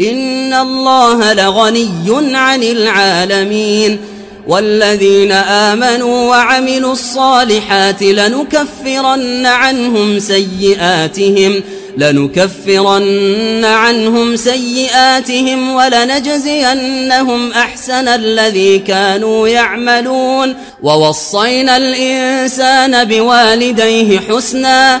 إن الله لغني عن العالمين والذين آمنوا وعملوا الصالحات لنكفرن عنهم سيئاتهم لنكفرن عنهم سيئاتهم ولنجزينهم أحسن الذي كانوا يعملون ووصينا الإنسان بوالديه حسنا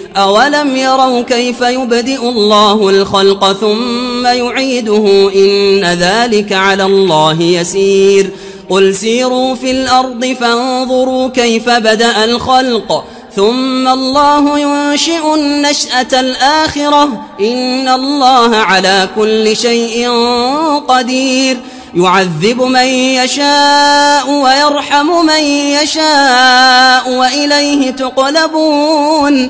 أولم يروا كيف يبدئ الله الخلق ثم يعيده إن ذلك على الله يسير قل سيروا في الأرض فانظروا كيف بدأ الخلق ثم الله ينشئ النشأة الآخرة إن الله على كل شيء قدير يعذب من يشاء ويرحم من يشاء وإليه تقلبون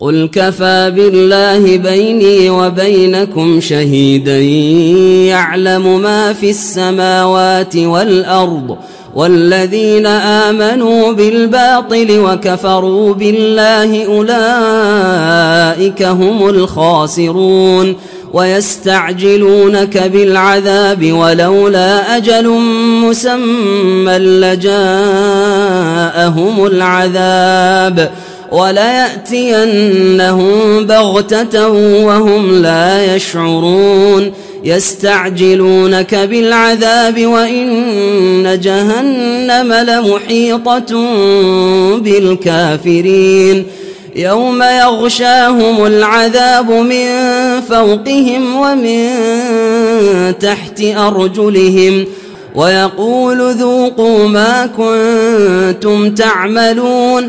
قل كفى بالله بيني وبينكم شهيدا يعلم ما في السماوات والأرض والذين آمنوا بالباطل وكفروا بالله أولئك هم الخاسرون ويستعجلونك بالعذاب ولولا أجل مسمى لجاءهم العذاب وليأتينهم بغتة وهم لا يشعرون. يستعجلونك بالعذاب وإن جهنم لمحيطة بالكافرين. يوم يغشاهم العذاب من فوقهم ومن تحت أرجلهم ويقول ذوقوا ما كنتم تعملون.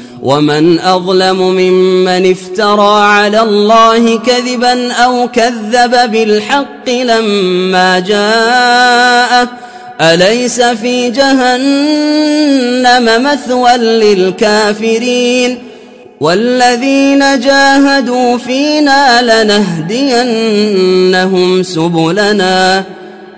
ومن أظلم ممن افترى على الله كذبا أو كذب بالحق لما جاءه أليس في جهنم مثوى للكافرين؟ والذين جاهدوا فينا لنهدينهم سبلنا.